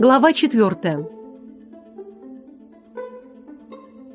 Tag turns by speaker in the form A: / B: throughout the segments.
A: Глава четвертая.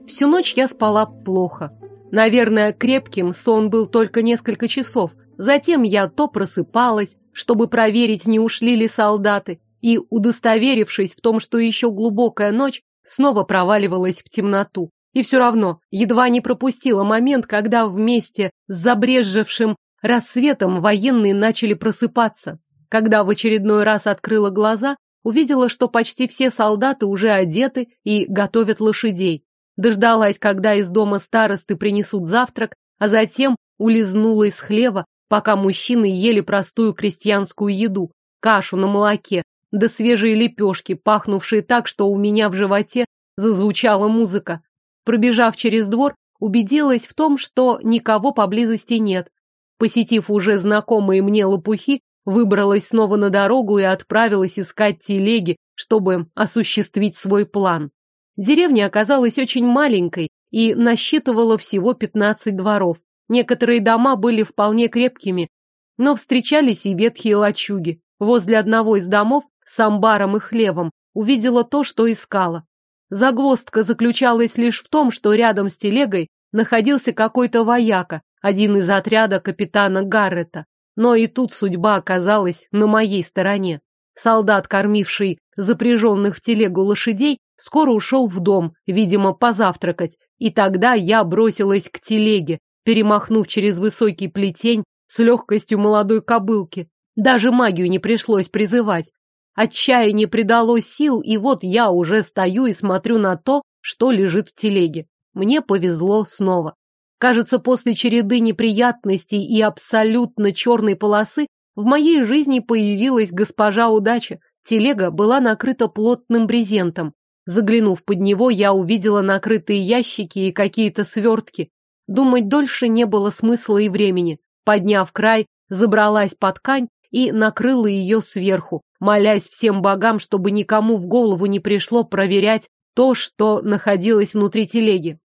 A: Всю ночь я спала плохо. Наверное, крепким сон был только несколько часов. Затем я то просыпалась, чтобы проверить, не ушли ли солдаты, и, удостоверившись в том, что еще глубокая ночь, снова проваливалась в темноту. И все равно едва не пропустила момент, когда вместе с забрежевшим рассветом военные начали просыпаться. Когда в очередной раз открыла глаза, увидела, что почти все солдаты уже одеты и готовят лошадей. Дождалась, когда из дома старосты принесут завтрак, а затем улизнула из хлева, пока мужчины ели простую крестьянскую еду, кашу на молоке, да свежие лепешки, пахнувшие так, что у меня в животе зазвучала музыка. Пробежав через двор, убедилась в том, что никого поблизости нет. Посетив уже знакомые мне лопухи, Выбралась снова на дорогу и отправилась искать телеги, чтобы осуществить свой план. Деревня оказалась очень маленькой и насчитывала всего 15 дворов. Некоторые дома были вполне крепкими, но встречались и ветхие лачуги. Возле одного из домов с амбаром и хлевом увидела то, что искала. Загвоздка заключалась лишь в том, что рядом с телегой находился какой-то вояка, один из отряда капитана Гаррета. Но и тут судьба оказалась на моей стороне. Солдат, кормивший запряженных в телегу лошадей, скоро ушел в дом, видимо, позавтракать. И тогда я бросилась к телеге, перемахнув через высокий плетень с легкостью молодой кобылки. Даже магию не пришлось призывать. Отчаяние придало сил, и вот я уже стою и смотрю на то, что лежит в телеге. Мне повезло снова. Кажется, после череды неприятностей и абсолютно черной полосы в моей жизни появилась госпожа удача. Телега была накрыта плотным брезентом. Заглянув под него, я увидела накрытые ящики и какие-то свертки. Думать дольше не было смысла и времени. Подняв край, забралась под ткань и накрыла ее сверху, молясь всем богам, чтобы никому в голову не пришло проверять то, что находилось внутри телеги.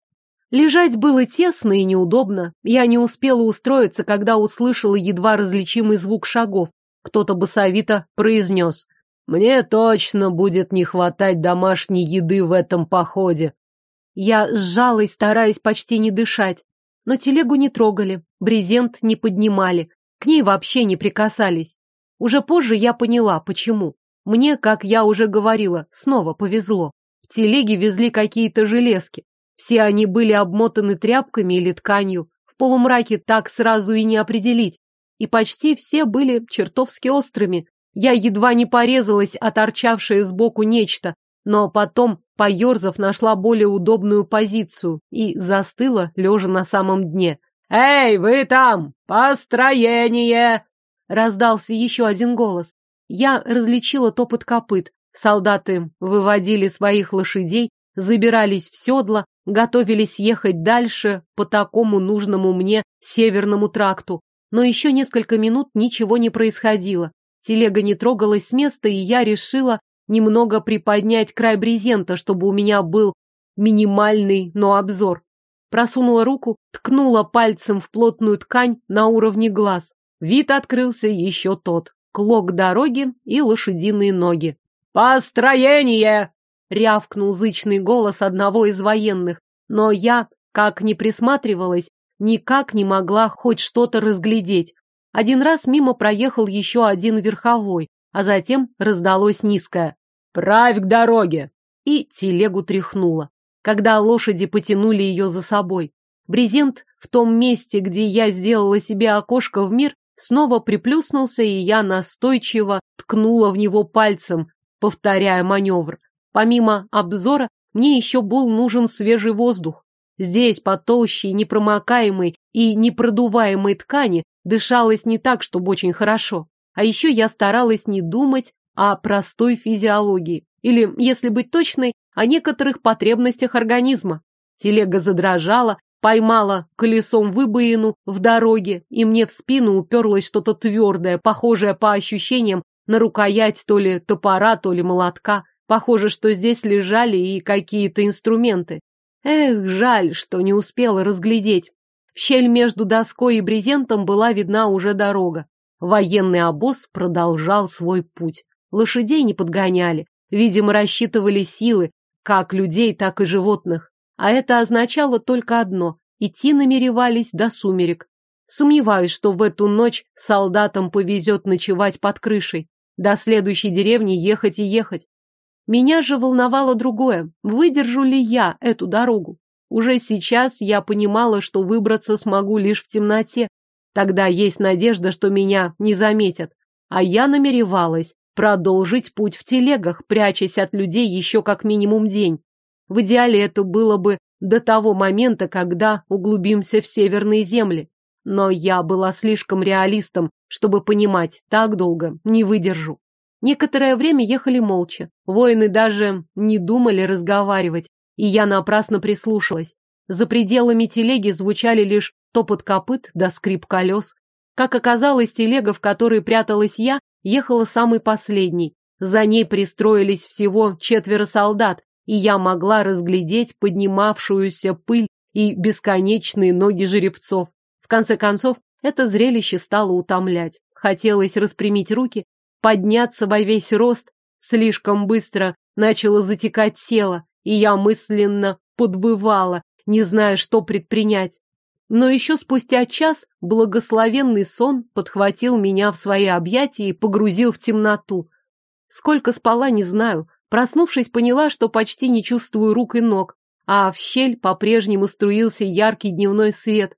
A: Лежать было тесно и неудобно. Я не успела устроиться, когда услышала едва различимый звук шагов. Кто-то басовито произнес. «Мне точно будет не хватать домашней еды в этом походе». Я сжалась, стараясь почти не дышать. Но телегу не трогали, брезент не поднимали, к ней вообще не прикасались. Уже позже я поняла, почему. Мне, как я уже говорила, снова повезло. В телеге везли какие-то железки. Все они были обмотаны тряпками или тканью. В полумраке так сразу и не определить. И почти все были чертовски острыми. Я едва не порезалась от торчавшее сбоку нечто, но потом, поерзав, нашла более удобную позицию и застыла, лежа на самом дне. «Эй, вы там! Построение!» Раздался еще один голос. Я различила топот копыт. Солдаты выводили своих лошадей, забирались в седла, готовились ехать дальше по такому нужному мне северному тракту. Но еще несколько минут ничего не происходило. Телега не трогалась с места, и я решила немного приподнять край брезента, чтобы у меня был минимальный, но обзор. Просунула руку, ткнула пальцем в плотную ткань на уровне глаз. Вид открылся еще тот. Клок дороги и лошадиные ноги. «Построение!» Рявкнул зычный голос одного из военных, но я, как ни присматривалась, никак не могла хоть что-то разглядеть. Один раз мимо проехал еще один верховой, а затем раздалось низкое «Правь к дороге!» и телегу тряхнуло, когда лошади потянули ее за собой. Брезент в том месте, где я сделала себе окошко в мир, снова приплюснулся, и я настойчиво ткнула в него пальцем, повторяя маневр. Помимо обзора, мне еще был нужен свежий воздух. Здесь, по толще непромокаемой и непродуваемой ткани, дышалось не так, чтобы очень хорошо. А еще я старалась не думать о простой физиологии. Или, если быть точной, о некоторых потребностях организма. Телега задрожала, поймала колесом выбоину в дороге, и мне в спину уперлось что-то твердое, похожее по ощущениям на рукоять то ли топора, то ли молотка. Похоже, что здесь лежали и какие-то инструменты. Эх, жаль, что не успела разглядеть. В щель между доской и брезентом была видна уже дорога. Военный обоз продолжал свой путь. Лошадей не подгоняли. Видимо, рассчитывали силы, как людей, так и животных. А это означало только одно – идти намеревались до сумерек. Сомневаюсь, что в эту ночь солдатам повезет ночевать под крышей. До следующей деревни ехать и ехать. Меня же волновало другое. Выдержу ли я эту дорогу? Уже сейчас я понимала, что выбраться смогу лишь в темноте. Тогда есть надежда, что меня не заметят. А я намеревалась продолжить путь в телегах, прячась от людей еще как минимум день. В идеале это было бы до того момента, когда углубимся в северные земли. Но я была слишком реалистом, чтобы понимать, так долго не выдержу. Некоторое время ехали молча. Воины даже не думали разговаривать, и я напрасно прислушалась. За пределами телеги звучали лишь топот копыт да скрип колес. Как оказалось, телега, в которой пряталась я, ехала самой последней. За ней пристроились всего четверо солдат, и я могла разглядеть поднимавшуюся пыль и бесконечные ноги жеребцов. В конце концов, это зрелище стало утомлять. Хотелось распрямить руки, подняться во весь рост. Слишком быстро начало затекать тело, и я мысленно подвывала, не зная, что предпринять. Но еще спустя час благословенный сон подхватил меня в свои объятия и погрузил в темноту. Сколько спала, не знаю. Проснувшись, поняла, что почти не чувствую рук и ног, а в щель по-прежнему струился яркий дневной свет.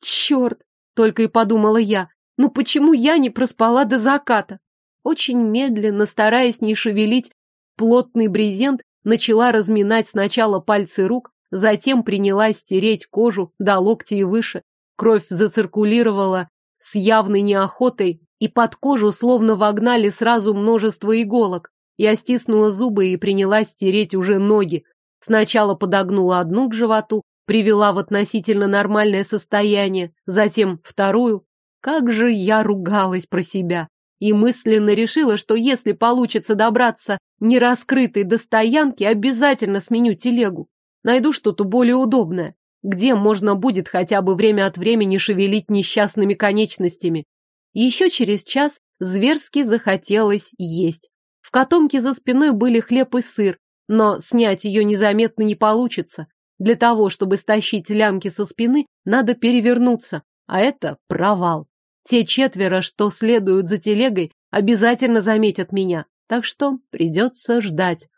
A: Черт! Только и подумала я. Ну почему я не проспала до заката? Очень медленно, стараясь не шевелить плотный брезент, начала разминать сначала пальцы рук, Затем принялась стереть кожу до локтя и выше. Кровь зациркулировала с явной неохотой, и под кожу словно вогнали сразу множество иголок. Я стиснула зубы и принялась стереть уже ноги. Сначала подогнула одну к животу, привела в относительно нормальное состояние, затем вторую. Как же я ругалась про себя. И мысленно решила, что если получится добраться нераскрытой до стоянки, обязательно сменю телегу. Найду что-то более удобное, где можно будет хотя бы время от времени шевелить несчастными конечностями. Еще через час зверски захотелось есть. В котомке за спиной были хлеб и сыр, но снять ее незаметно не получится. Для того, чтобы стащить лямки со спины, надо перевернуться, а это провал. Те четверо, что следуют за телегой, обязательно заметят меня, так что придется ждать.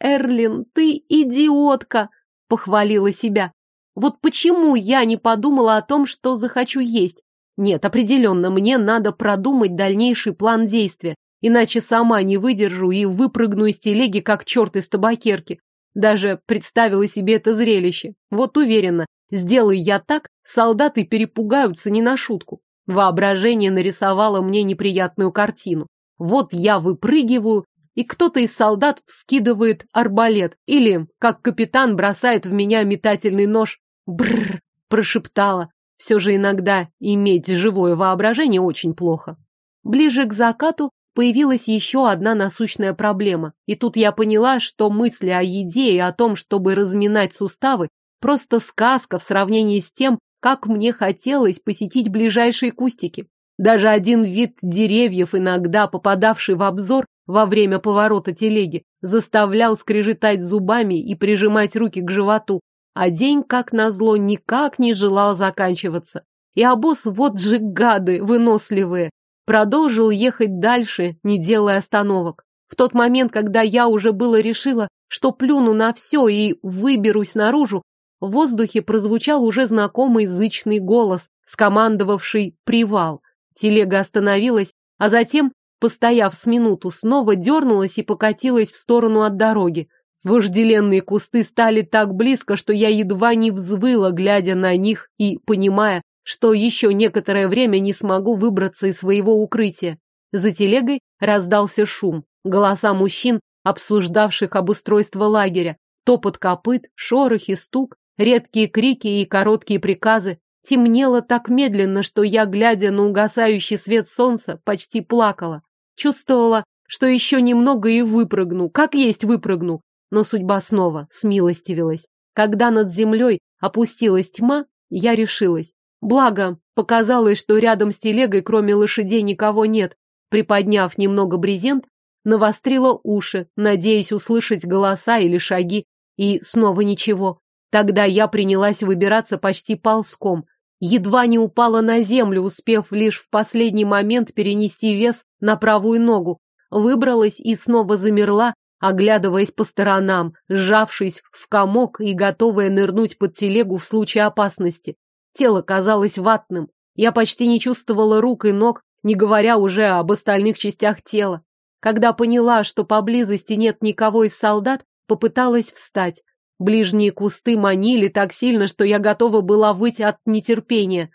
A: «Эрлин, ты идиотка!» похвалила себя. Вот почему я не подумала о том, что захочу есть? Нет, определенно, мне надо продумать дальнейший план действия, иначе сама не выдержу и выпрыгну из телеги, как черт из табакерки. Даже представила себе это зрелище. Вот уверена, сделай я так, солдаты перепугаются не на шутку. Воображение нарисовало мне неприятную картину. Вот я выпрыгиваю, и кто-то из солдат вскидывает арбалет, или, как капитан, бросает в меня метательный нож. Бррр, прошептала. Все же иногда иметь живое воображение очень плохо. Ближе к закату появилась еще одна насущная проблема. И тут я поняла, что мысли о еде и о том, чтобы разминать суставы, просто сказка в сравнении с тем, как мне хотелось посетить ближайшие кустики. Даже один вид деревьев, иногда попадавший в обзор, во время поворота телеги, заставлял скрежетать зубами и прижимать руки к животу, а день, как назло, никак не желал заканчиваться. И обоз, вот же гады выносливые, продолжил ехать дальше, не делая остановок. В тот момент, когда я уже было решила, что плюну на все и выберусь наружу, в воздухе прозвучал уже знакомый зычный голос, скомандовавший «привал». Телега остановилась, а затем постояв с минуту, снова дернулась и покатилась в сторону от дороги. Вожделенные кусты стали так близко, что я едва не взвыла, глядя на них и понимая, что еще некоторое время не смогу выбраться из своего укрытия. За телегой раздался шум, голоса мужчин, обсуждавших обустройство лагеря, топот копыт, шорохи, стук, редкие крики и короткие приказы. Темнело так медленно, что я, глядя на угасающий свет солнца, почти плакала. Чувствовала, что еще немного и выпрыгну, как есть выпрыгну. Но судьба снова смилостивилась. Когда над землей опустилась тьма, я решилась. Благо, показалось, что рядом с телегой, кроме лошадей, никого нет. Приподняв немного брезент, навострила уши, надеясь услышать голоса или шаги, и снова ничего. Тогда я принялась выбираться почти ползком. Едва не упала на землю, успев лишь в последний момент перенести вес на правую ногу. Выбралась и снова замерла, оглядываясь по сторонам, сжавшись в комок и готовая нырнуть под телегу в случае опасности. Тело казалось ватным. Я почти не чувствовала рук и ног, не говоря уже об остальных частях тела. Когда поняла, что поблизости нет никого из солдат, попыталась встать. Ближние кусты манили так сильно, что я готова была выйти от нетерпения.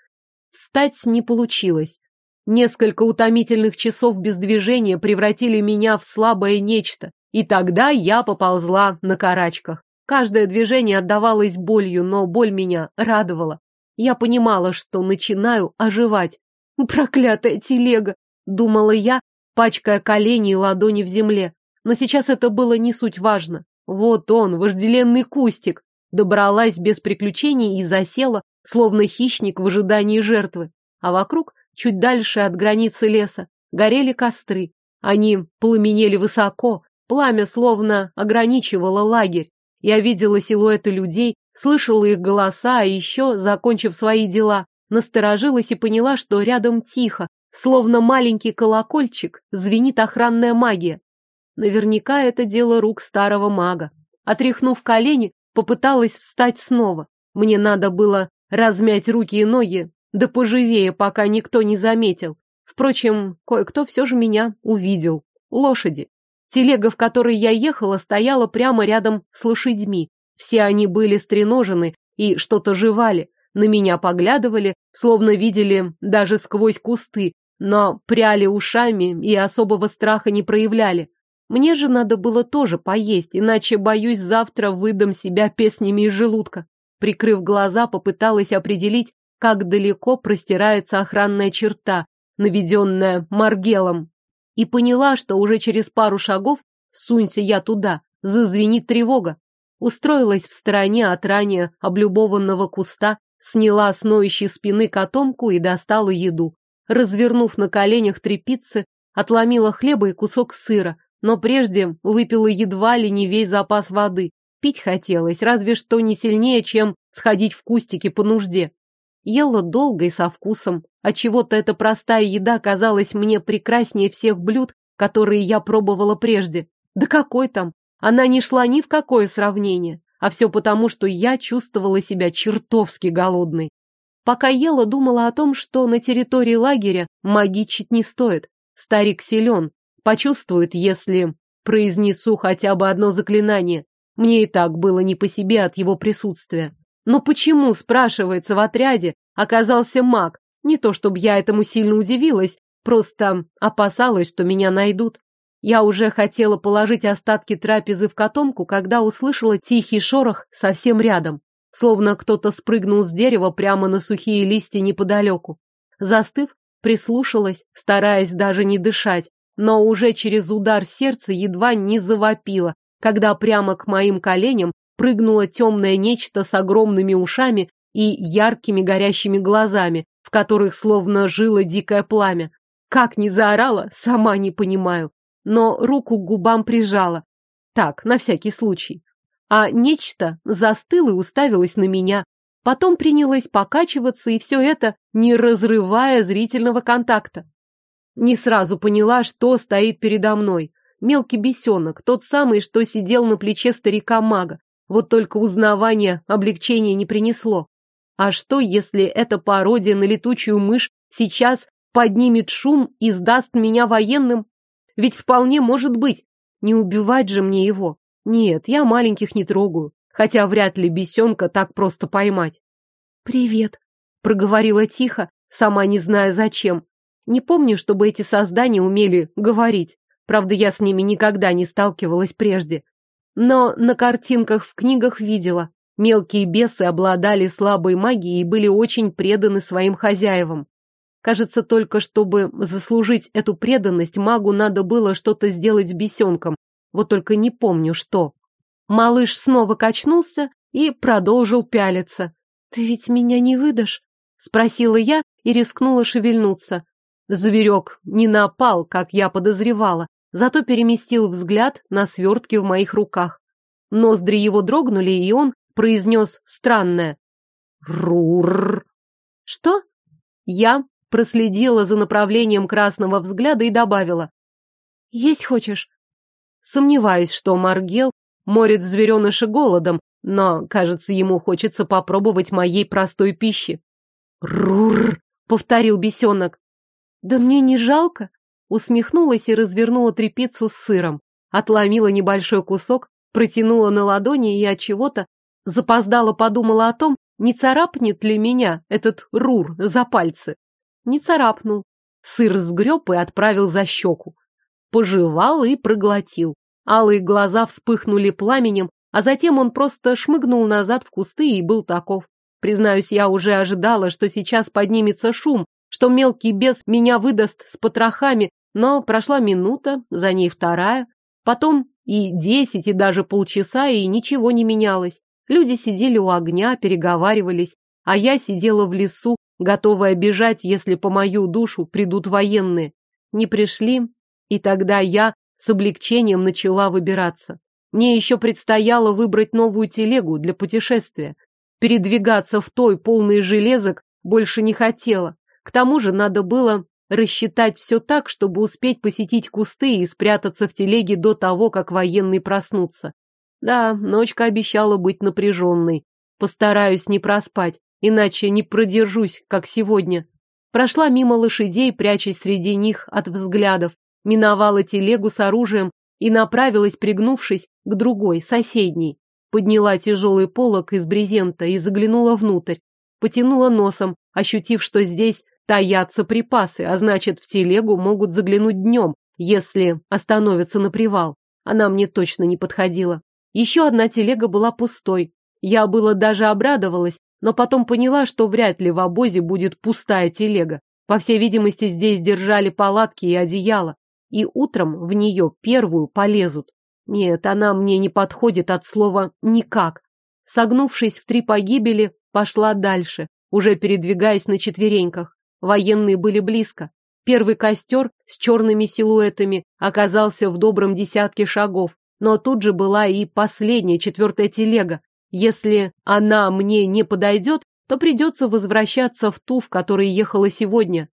A: Встать не получилось. Несколько утомительных часов без движения превратили меня в слабое нечто, и тогда я поползла на карачках. Каждое движение отдавалось болью, но боль меня радовала. Я понимала, что начинаю оживать. «Проклятая телега!» — думала я, пачкая колени и ладони в земле. Но сейчас это было не суть важно. Вот он, вожделенный кустик. Добралась без приключений и засела, словно хищник в ожидании жертвы. А вокруг, чуть дальше от границы леса, горели костры. Они пламенели высоко, пламя словно ограничивало лагерь. Я видела силуэты людей, слышала их голоса, а еще, закончив свои дела, насторожилась и поняла, что рядом тихо, словно маленький колокольчик, звенит охранная магия. Наверняка это дело рук старого мага. Отряхнув колени, попыталась встать снова. Мне надо было размять руки и ноги, да поживее, пока никто не заметил. Впрочем, кое-кто все же меня увидел. Лошади. Телега, в которой я ехала, стояла прямо рядом с лошадьми. Все они были стреножены и что-то жевали. На меня поглядывали, словно видели даже сквозь кусты, но пряли ушами и особого страха не проявляли. Мне же надо было тоже поесть, иначе, боюсь, завтра выдам себя песнями из желудка. Прикрыв глаза, попыталась определить, как далеко простирается охранная черта, наведенная Маргелом, и поняла, что уже через пару шагов, сунься я туда, зазвенит тревога. Устроилась в стороне от ранее облюбованного куста, сняла с ноющей спины котомку и достала еду. Развернув на коленях трепицы, отломила хлеба и кусок сыра, но прежде выпила едва ли не весь запас воды. Пить хотелось, разве что не сильнее, чем сходить в кустики по нужде. Ела долго и со вкусом, отчего-то эта простая еда казалась мне прекраснее всех блюд, которые я пробовала прежде. Да какой там? Она не шла ни в какое сравнение. А все потому, что я чувствовала себя чертовски голодной. Пока ела, думала о том, что на территории лагеря магичить не стоит. Старик силен, Почувствует, если произнесу хотя бы одно заклинание. Мне и так было не по себе от его присутствия. Но почему, спрашивается, в отряде оказался маг? Не то чтобы я этому сильно удивилась, просто опасалась, что меня найдут. Я уже хотела положить остатки трапезы в котомку, когда услышала тихий шорох совсем рядом, словно кто-то спрыгнул с дерева прямо на сухие листья неподалеку. Застыв, прислушалась, стараясь даже не дышать, но уже через удар сердца едва не завопила, когда прямо к моим коленям прыгнуло темное нечто с огромными ушами и яркими горящими глазами, в которых словно жило дикое пламя. Как ни заорала, сама не понимаю, но руку к губам прижала. Так, на всякий случай. А нечто застыло и уставилось на меня, потом принялось покачиваться, и все это, не разрывая зрительного контакта. Не сразу поняла, что стоит передо мной. Мелкий бесенок, тот самый, что сидел на плече старика-мага. Вот только узнавание облегчения не принесло. А что, если эта пародия на летучую мышь сейчас поднимет шум и сдаст меня военным? Ведь вполне может быть. Не убивать же мне его. Нет, я маленьких не трогаю. Хотя вряд ли бесенка так просто поймать. «Привет», — проговорила тихо, сама не зная зачем. Не помню, чтобы эти создания умели говорить. Правда, я с ними никогда не сталкивалась прежде. Но на картинках в книгах видела. Мелкие бесы обладали слабой магией и были очень преданы своим хозяевам. Кажется, только чтобы заслужить эту преданность, магу надо было что-то сделать с бесенком. Вот только не помню, что. Малыш снова качнулся и продолжил пялиться. «Ты ведь меня не выдашь?» — спросила я и рискнула шевельнуться. Зверек не напал, как я подозревала. зато переместил взгляд на свертки в моих руках. Ноздри его дрогнули, и он произнес странное «Рур». «Что?» Я проследила за направлением красного взгляда и добавила «Есть хочешь?» Сомневаюсь, что Маргел морит звереныша голодом, но, кажется, ему хочется попробовать моей простой пищи. «Рур!» — повторил бесенок. «Да мне не жалко!» Усмехнулась и развернула трепицу с сыром. Отломила небольшой кусок, протянула на ладони и от чего-то запоздала подумала о том, не царапнет ли меня этот рур за пальцы. Не царапнул. Сыр сгреб и отправил за щеку. Пожевал и проглотил. Алые глаза вспыхнули пламенем, а затем он просто шмыгнул назад в кусты и был таков. Признаюсь, я уже ожидала, что сейчас поднимется шум, что мелкий бес меня выдаст с потрохами, но прошла минута, за ней вторая, потом и десять, и даже полчаса, и ничего не менялось. Люди сидели у огня, переговаривались, а я сидела в лесу, готовая бежать, если по мою душу придут военные. Не пришли, и тогда я с облегчением начала выбираться. Мне еще предстояло выбрать новую телегу для путешествия. Передвигаться в той, полной железок, больше не хотела. К тому же надо было рассчитать все так, чтобы успеть посетить кусты и спрятаться в телеге до того, как военные проснутся. Да, ночка обещала быть напряженной. Постараюсь не проспать, иначе не продержусь, как сегодня. Прошла мимо лошадей, прячась среди них от взглядов, миновала телегу с оружием и направилась, пригнувшись, к другой, соседней. Подняла тяжелый полог из брезента и заглянула внутрь. Потянула носом, ощутив, что здесь таятся припасы, а значит, в телегу могут заглянуть днем, если остановятся на привал. Она мне точно не подходила. Еще одна телега была пустой. Я было даже обрадовалась, но потом поняла, что вряд ли в обозе будет пустая телега. По всей видимости, здесь держали палатки и одеяло, и утром в нее первую полезут. Нет, она мне не подходит от слова «никак». Согнувшись в три погибели, пошла дальше, уже передвигаясь на четвереньках. Военные были близко. Первый костер с черными силуэтами оказался в добром десятке шагов. Но тут же была и последняя, четвертая телега. Если она мне не подойдет, то придется возвращаться в ту, в которой ехала сегодня.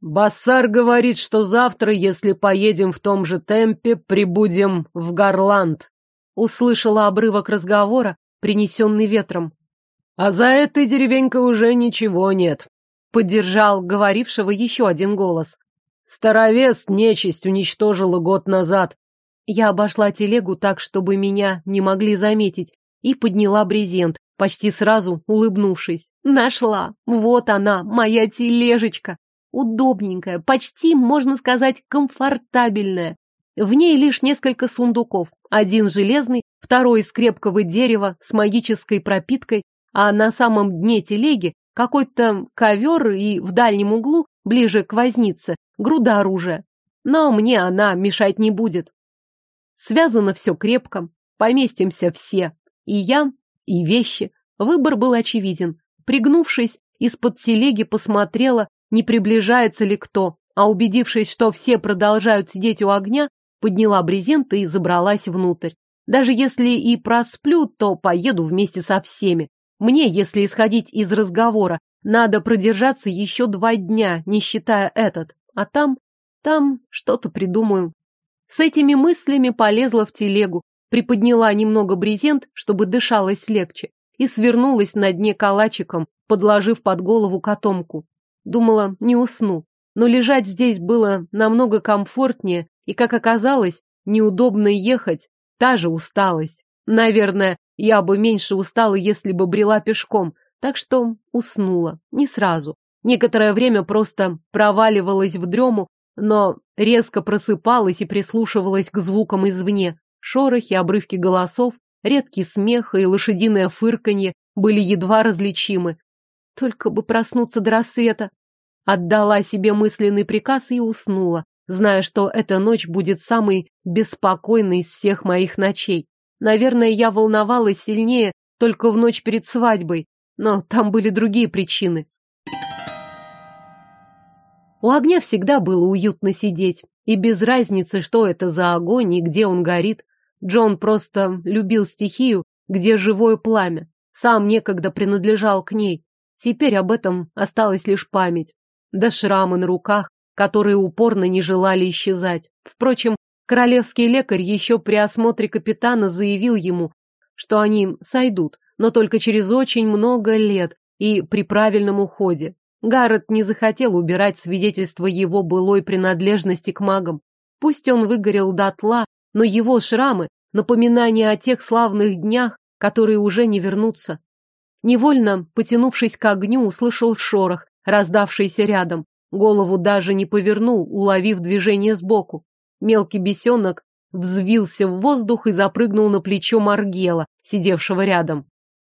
A: Бассар говорит, что завтра, если поедем в том же темпе, прибудем в Гарланд. Услышала обрывок разговора, принесенный ветром. А за этой деревенькой уже ничего нет. Поддержал говорившего еще один голос. Старовес нечисть уничтожила год назад. Я обошла телегу так, чтобы меня не могли заметить, и подняла брезент, почти сразу улыбнувшись. Нашла! Вот она, моя тележечка! Удобненькая, почти, можно сказать, комфортабельная. В ней лишь несколько сундуков. Один железный, второй из крепкого дерева с магической пропиткой, а на самом дне телеги какой-то ковер и в дальнем углу, ближе к вознице, груда оружия. Но мне она мешать не будет. Связано все крепко, поместимся все. И я, и вещи. Выбор был очевиден. Пригнувшись, из-под телеги посмотрела, не приближается ли кто, а убедившись, что все продолжают сидеть у огня, подняла брезент и забралась внутрь. Даже если и просплю, то поеду вместе со всеми. Мне, если исходить из разговора, надо продержаться еще два дня, не считая этот. А там, там что-то придумаю. С этими мыслями полезла в телегу, приподняла немного брезент, чтобы дышалось легче, и свернулась на дне калачиком, подложив под голову котомку. Думала, не усну, но лежать здесь было намного комфортнее, и, как оказалось, неудобно ехать, та же усталость. Наверное, я бы меньше устала, если бы брела пешком, так что уснула, не сразу. Некоторое время просто проваливалась в дрему, но резко просыпалась и прислушивалась к звукам извне. Шорохи, обрывки голосов, редкий смех и лошадиное фырканье были едва различимы. Только бы проснуться до рассвета. Отдала себе мысленный приказ и уснула, зная, что эта ночь будет самой беспокойной из всех моих ночей. Наверное, я волновалась сильнее только в ночь перед свадьбой, но там были другие причины. У огня всегда было уютно сидеть. И без разницы, что это за огонь и где он горит. Джон просто любил стихию, где живое пламя. Сам некогда принадлежал к ней. Теперь об этом осталась лишь память. Да шрамы на руках, которые упорно не желали исчезать. Впрочем, королевский лекарь еще при осмотре капитана заявил ему, что они сойдут, но только через очень много лет и при правильном уходе. Гаррет не захотел убирать свидетельство его былой принадлежности к магам. Пусть он выгорел дотла, но его шрамы — напоминание о тех славных днях, которые уже не вернутся. Невольно, потянувшись к огню, услышал шорох, раздавшийся рядом. Голову даже не повернул, уловив движение сбоку. Мелкий бесенок взвился в воздух и запрыгнул на плечо Маргела, сидевшего рядом.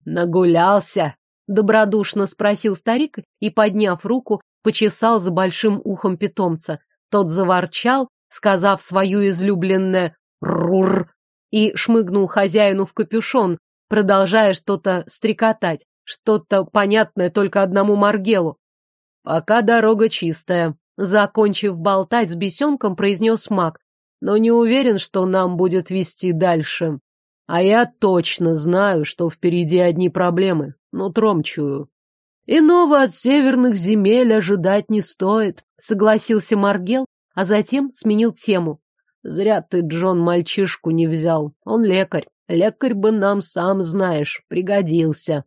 A: «Нагулялся?» — добродушно спросил старик и, подняв руку, почесал за большим ухом питомца. Тот заворчал, сказав свою излюбленное «рур» и шмыгнул хозяину в капюшон, продолжая что-то стрекотать, что-то понятное только одному Маргелу. «Пока дорога чистая», — закончив болтать с бесенком, произнес маг, «но не уверен, что нам будет вести дальше. А я точно знаю, что впереди одни проблемы, но чую». «Иного от северных земель ожидать не стоит», — согласился Маргел, а затем сменил тему. «Зря ты, Джон, мальчишку не взял. Он лекарь. Лекарь бы нам, сам знаешь, пригодился».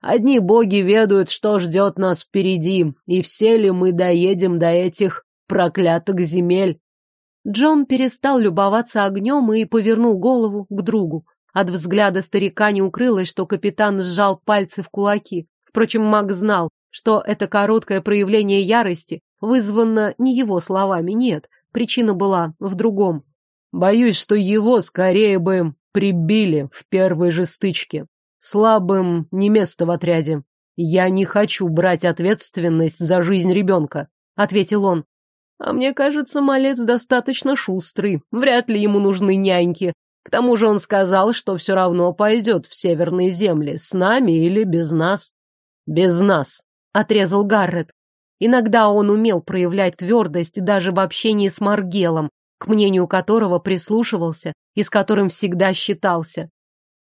A: Одни боги ведают, что ждет нас впереди, и все ли мы доедем до этих проклятых земель. Джон перестал любоваться огнем и повернул голову к другу. От взгляда старика не укрылось, что капитан сжал пальцы в кулаки. Впрочем, маг знал, что это короткое проявление ярости вызвано не его словами, нет, причина была в другом. Боюсь, что его скорее бы прибили в первой же стычке. Слабым не место в отряде. Я не хочу брать ответственность за жизнь ребенка, ответил он. А мне кажется, малец достаточно шустрый. Вряд ли ему нужны няньки. К тому же он сказал, что все равно пойдет в северные земли, с нами или без нас. Без нас, отрезал Гаррет. Иногда он умел проявлять твердость даже в общении с Маргелом, к мнению которого прислушивался и с которым всегда считался.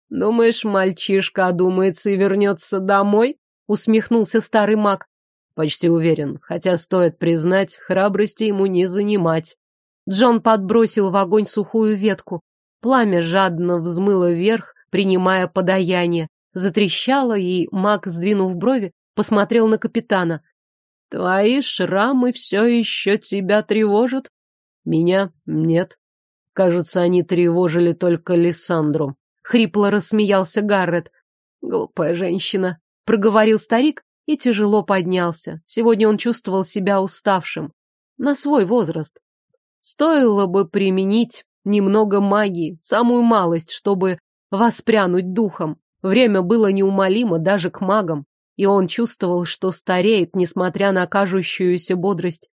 A: «Думаешь, мальчишка одумается и вернется домой?» — усмехнулся старый маг. «Почти уверен, хотя, стоит признать, храбрости ему не занимать». Джон подбросил в огонь сухую ветку. Пламя жадно взмыло вверх, принимая подаяние. Затрещало, и маг, сдвинув брови, посмотрел на капитана. «Твои шрамы все еще тебя тревожат?» «Меня нет. Кажется, они тревожили только Лиссандру. Хрипло рассмеялся Гаррет. Глупая женщина, проговорил старик и тяжело поднялся. Сегодня он чувствовал себя уставшим. На свой возраст. Стоило бы применить немного магии, самую малость, чтобы воспрянуть духом. Время было неумолимо даже к магам, и он чувствовал, что стареет, несмотря на кажущуюся бодрость.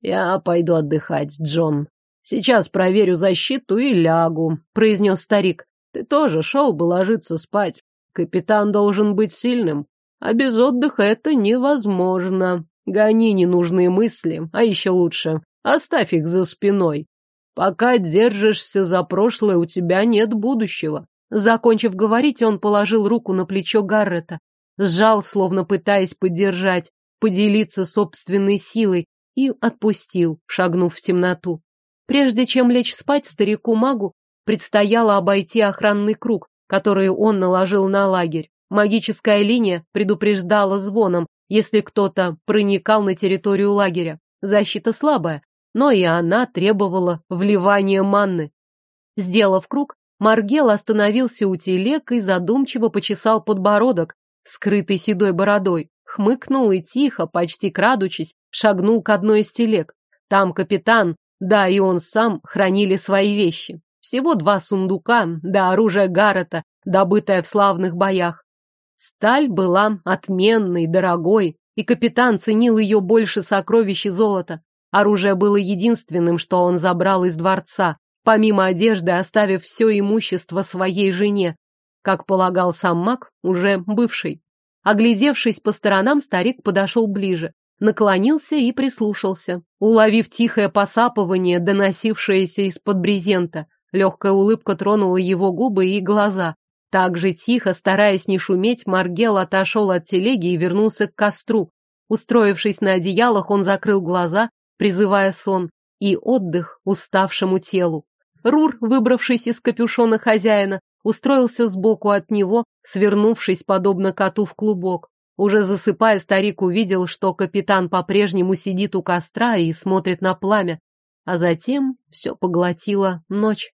A: «Я пойду отдыхать, Джон. Сейчас проверю защиту и лягу», — произнес старик. Ты тоже шел бы ложиться спать. Капитан должен быть сильным, а без отдыха это невозможно. Гони ненужные мысли, а еще лучше, оставь их за спиной. Пока держишься за прошлое, у тебя нет будущего. Закончив говорить, он положил руку на плечо Гаррета, сжал, словно пытаясь поддержать, поделиться собственной силой, и отпустил, шагнув в темноту. Прежде чем лечь спать, старику-магу предстояло обойти охранный круг, который он наложил на лагерь. Магическая линия предупреждала звоном, если кто-то проникал на территорию лагеря. Защита слабая, но и она требовала вливания манны. Сделав круг, Маргел остановился у телег и задумчиво почесал подбородок, скрытый седой бородой, хмыкнул и тихо, почти крадучись, шагнул к одной из телег. Там капитан, да и он сам, хранили свои вещи. Всего два сундука, да оружие Гаррета, добытое в славных боях. Сталь была отменной, дорогой, и капитан ценил ее больше сокровищ и золота. Оружие было единственным, что он забрал из дворца, помимо одежды оставив все имущество своей жене, как полагал сам маг, уже бывший. Оглядевшись по сторонам, старик подошел ближе. наклонился и прислушался, уловив тихое посапывание, доносившееся из-под брезента. Легкая улыбка тронула его губы и глаза. Так же тихо, стараясь не шуметь, Маргел отошел от телеги и вернулся к костру. Устроившись на одеялах, он закрыл глаза, призывая сон и отдых уставшему телу. Рур, выбравшись из капюшона хозяина, устроился сбоку от него, свернувшись, подобно коту в клубок. Уже засыпая, старик увидел, что капитан по-прежнему сидит у костра и смотрит на пламя, а затем все поглотила ночь.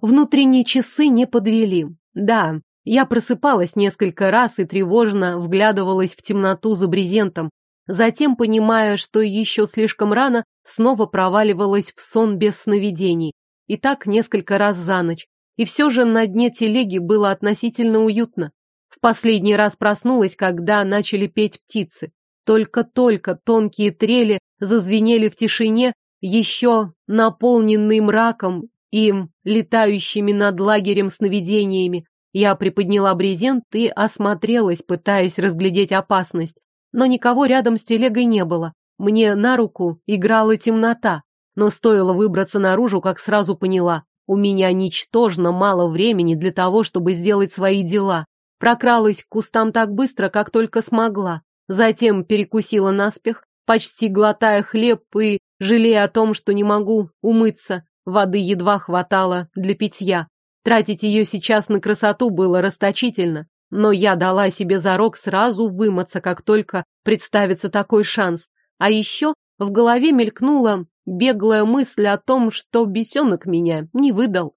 A: Внутренние часы не подвели. Да, я просыпалась несколько раз и тревожно вглядывалась в темноту за брезентом, затем, понимая, что еще слишком рано, снова проваливалась в сон без сновидений. И так несколько раз за ночь. И все же на дне телеги было относительно уютно. В последний раз проснулась, когда начали петь птицы. Только-только тонкие трели зазвенели в тишине, еще наполненный мраком и летающими над лагерем сновидениями. Я приподняла брезент и осмотрелась, пытаясь разглядеть опасность. Но никого рядом с телегой не было. Мне на руку играла темнота. Но стоило выбраться наружу, как сразу поняла. У меня ничтожно мало времени для того, чтобы сделать свои дела. Прокралась к кустам так быстро, как только смогла. Затем перекусила наспех, почти глотая хлеб и жалея о том, что не могу умыться. Воды едва хватало для питья. Тратить ее сейчас на красоту было расточительно, но я дала себе зарок сразу вымыться, как только представится такой шанс. А еще в голове мелькнула беглая мысль о том, что бесенок меня не выдал.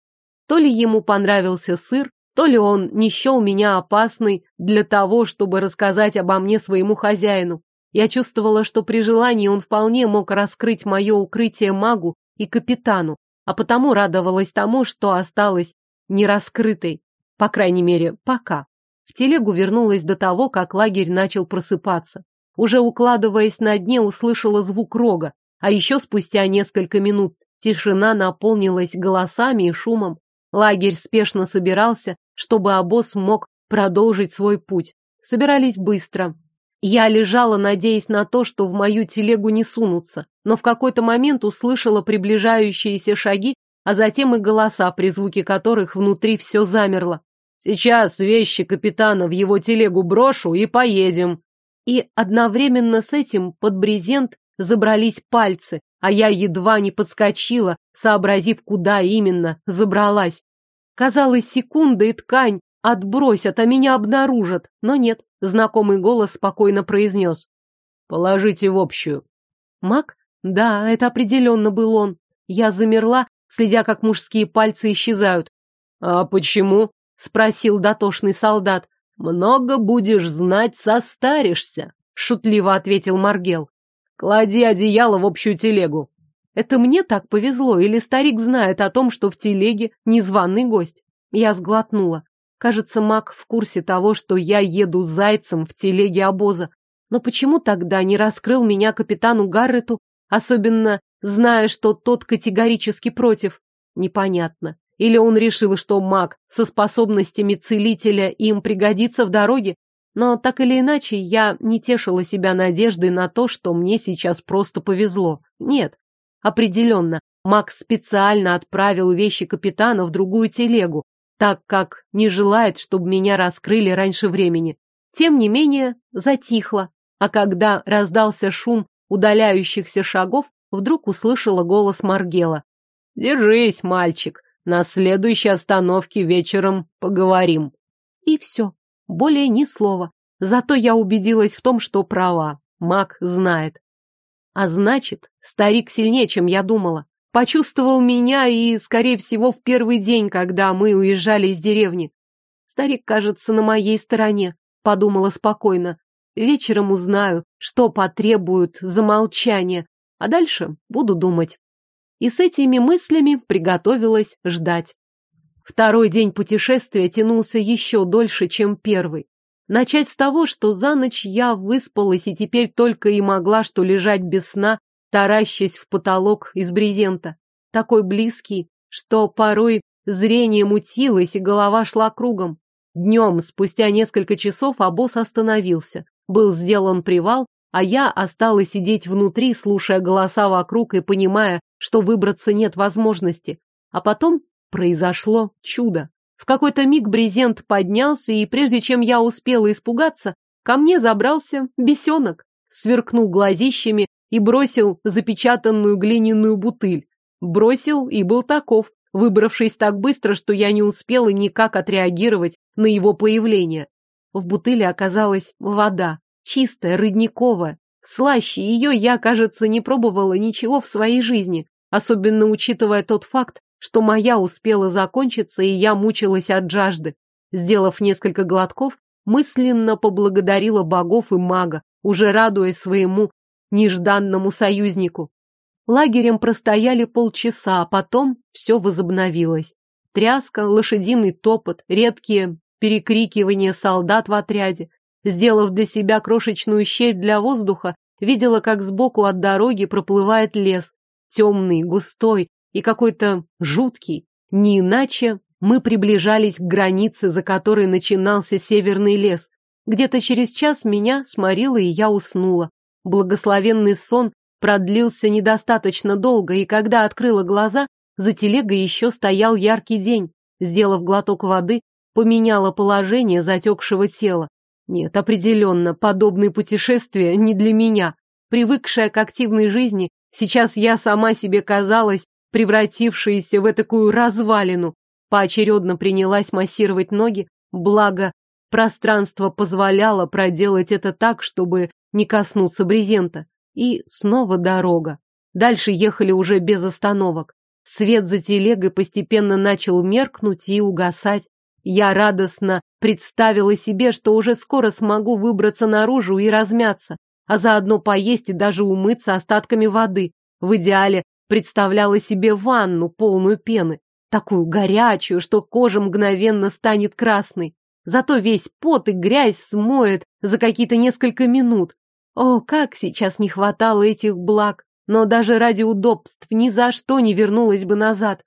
A: То ли ему понравился сыр, то ли он не счел меня опасной для того, чтобы рассказать обо мне своему хозяину. Я чувствовала, что при желании он вполне мог раскрыть мое укрытие магу и капитану, а потому радовалась тому, что осталось нераскрытой. По крайней мере, пока. В телегу вернулась до того, как лагерь начал просыпаться. Уже укладываясь на дне, услышала звук рога, а еще спустя несколько минут тишина наполнилась голосами и шумом. Лагерь спешно собирался, чтобы обоз мог продолжить свой путь. Собирались быстро. Я лежала, надеясь на то, что в мою телегу не сунутся, но в какой-то момент услышала приближающиеся шаги, а затем и голоса, при звуке которых внутри все замерло. «Сейчас вещи капитана в его телегу брошу и поедем». И одновременно с этим под брезент забрались пальцы, а я едва не подскочила, сообразив, куда именно забралась. Казалось, секунда и ткань отбросят, а меня обнаружат. Но нет, знакомый голос спокойно произнес. «Положите в общую». Мак? Да, это определенно был он. Я замерла, следя, как мужские пальцы исчезают. «А почему?» — спросил дотошный солдат. «Много будешь знать, состаришься», — шутливо ответил Маргел. Клади одеяло в общую телегу. Это мне так повезло, или старик знает о том, что в телеге незваный гость? Я сглотнула. Кажется, маг в курсе того, что я еду зайцем в телеге обоза. Но почему тогда не раскрыл меня капитану Гаррету, особенно зная, что тот категорически против? Непонятно. Или он решил, что маг со способностями целителя им пригодится в дороге? Но так или иначе, я не тешила себя надеждой на то, что мне сейчас просто повезло. Нет, определенно, Макс специально отправил вещи капитана в другую телегу, так как не желает, чтобы меня раскрыли раньше времени. Тем не менее, затихло, а когда раздался шум удаляющихся шагов, вдруг услышала голос Маргела. «Держись, мальчик, на следующей остановке вечером поговорим». И все. Более ни слова. Зато я убедилась в том, что права. Маг знает. А значит, старик сильнее, чем я думала. Почувствовал меня и, скорее всего, в первый день, когда мы уезжали из деревни. Старик, кажется, на моей стороне, подумала спокойно. Вечером узнаю, что потребуют за молчание, а дальше буду думать. И с этими мыслями приготовилась ждать. Второй день путешествия тянулся еще дольше, чем первый. Начать с того, что за ночь я выспалась и теперь только и могла что лежать без сна, таращась в потолок из брезента. Такой близкий, что порой зрение мутилось и голова шла кругом. Днем, спустя несколько часов, обоз остановился. Был сделан привал, а я осталась сидеть внутри, слушая голоса вокруг и понимая, что выбраться нет возможности. А потом произошло чудо. В какой-то миг брезент поднялся, и прежде чем я успела испугаться, ко мне забрался бесенок, сверкнул глазищами и бросил запечатанную глиняную бутыль. Бросил и был таков, выбравшись так быстро, что я не успела никак отреагировать на его появление. В бутыли оказалась вода, чистая, родниковая. Слаще ее я, кажется, не пробовала ничего в своей жизни, особенно учитывая тот факт, что моя успела закончиться, и я мучилась от жажды. Сделав несколько глотков, мысленно поблагодарила богов и мага, уже радуясь своему нежданному союзнику. Лагерем простояли полчаса, а потом все возобновилось. Тряска, лошадиный топот, редкие перекрикивания солдат в отряде. Сделав для себя крошечную щель для воздуха, видела, как сбоку от дороги проплывает лес, темный, густой и какой-то жуткий. Не иначе мы приближались к границе, за которой начинался северный лес. Где-то через час меня сморило, и я уснула. Благословенный сон продлился недостаточно долго, и когда открыла глаза, за телегой еще стоял яркий день. Сделав глоток воды, поменяла положение затекшего тела. Нет, определенно, подобные путешествия не для меня. Привыкшая к активной жизни, сейчас я сама себе казалась, превратившаяся в такую развалину. Поочередно принялась массировать ноги, благо пространство позволяло проделать это так, чтобы не коснуться брезента. И снова дорога. Дальше ехали уже без остановок. Свет за телегой постепенно начал меркнуть и угасать. Я радостно представила себе, что уже скоро смогу выбраться наружу и размяться, а заодно поесть и даже умыться остатками воды. В идеале представляла себе ванну, полную пены, такую горячую, что кожа мгновенно станет красной. Зато весь пот и грязь смоет за какие-то несколько минут, о, как сейчас не хватало этих благ! Но даже ради удобств ни за что не вернулась бы назад.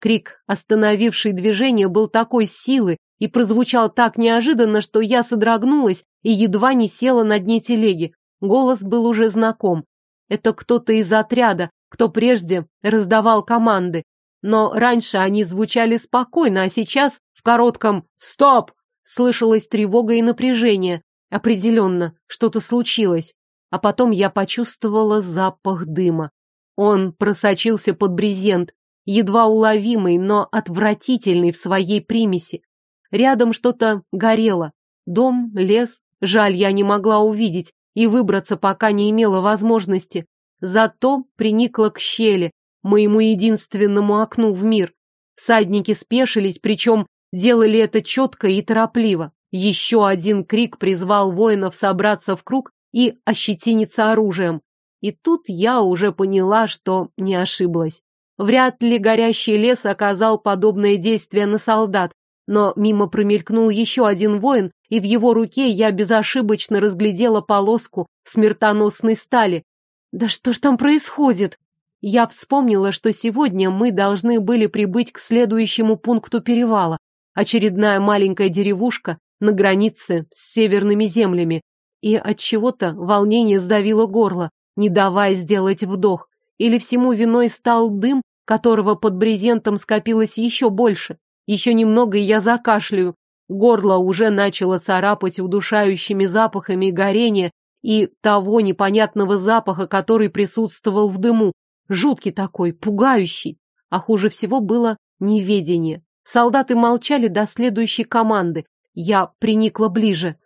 A: Крик, остановивший движение, был такой силы и прозвучал так неожиданно, что я содрогнулась и едва не села на дне телеги. Голос был уже знаком. Это кто-то из отряда, кто прежде раздавал команды. Но раньше они звучали спокойно, а сейчас в коротком «Стоп!» слышалась тревога и напряжение. Определенно, что-то случилось. А потом я почувствовала запах дыма. Он просочился под брезент, едва уловимый, но отвратительный в своей примеси. Рядом что-то горело. Дом, лес. Жаль, я не могла увидеть и выбраться пока не имела возможности. Зато приникла к щели, моему единственному окну в мир. Всадники спешились, причем делали это четко и торопливо. Еще один крик призвал воинов собраться в круг и ощетиниться оружием. И тут я уже поняла, что не ошиблась. Вряд ли горящий лес оказал подобное действие на солдат, но мимо промелькнул еще один воин, и в его руке я безошибочно разглядела полоску смертоносной стали. Да что ж там происходит? Я вспомнила, что сегодня мы должны были прибыть к следующему пункту перевала. Очередная маленькая деревушка на границе с северными землями, и от чего-то волнение сдавило горло, не давая сделать вдох. Или всему виной стал дым, которого под брезентом скопилось еще больше. Еще немного, и я закашляю. Горло уже начало царапать удушающими запахами горения и того непонятного запаха, который присутствовал в дыму. Жуткий такой, пугающий. А хуже всего было неведение. Солдаты молчали до следующей команды, я приникла ближе.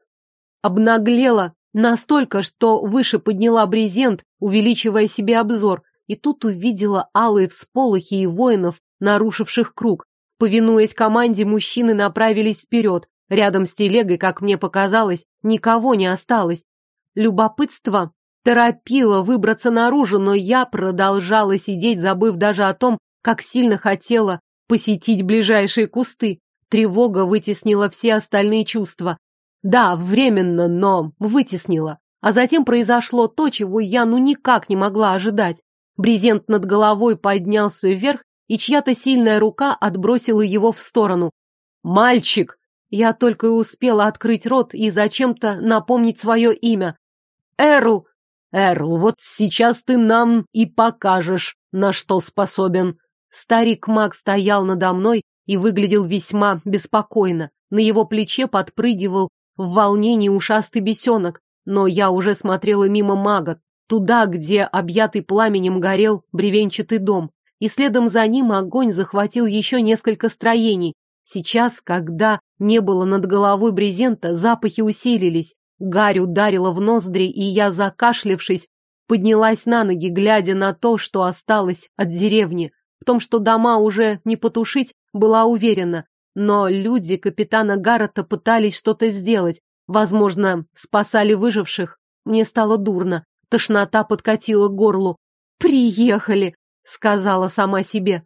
A: Обнаглела настолько, что выше подняла брезент, увеличивая себе обзор, и тут увидела алые всполохи и воинов, нарушивших круг. Повинуясь команде, мужчины направились вперед. Рядом с телегой, как мне показалось, никого не осталось. Любопытство торопило выбраться наружу, но я продолжала сидеть, забыв даже о том, как сильно хотела посетить ближайшие кусты. Тревога вытеснила все остальные чувства. Да, временно, но вытеснила. А затем произошло то, чего я ну никак не могла ожидать. Брезент над головой поднялся вверх, и чья-то сильная рука отбросила его в сторону. «Мальчик!» Я только и успела открыть рот и зачем-то напомнить свое имя. «Эрл!» «Эрл, вот сейчас ты нам и покажешь, на что способен». Старик маг стоял надо мной и выглядел весьма беспокойно. На его плече подпрыгивал в волнении ушастый бесенок, но я уже смотрела мимо мага, туда, где объятый пламенем горел бревенчатый дом, и следом за ним огонь захватил еще несколько строений. Сейчас, когда не было над головой брезента, запахи усилились. Гарь ударила в ноздри, и я, закашлявшись, поднялась на ноги, глядя на то, что осталось от деревни. В том, что дома уже не потушить, была уверена. Но люди капитана Гаррета пытались что-то сделать. Возможно, спасали выживших. Мне стало дурно. Тошнота подкатила к горлу. «Приехали!» — сказала сама себе.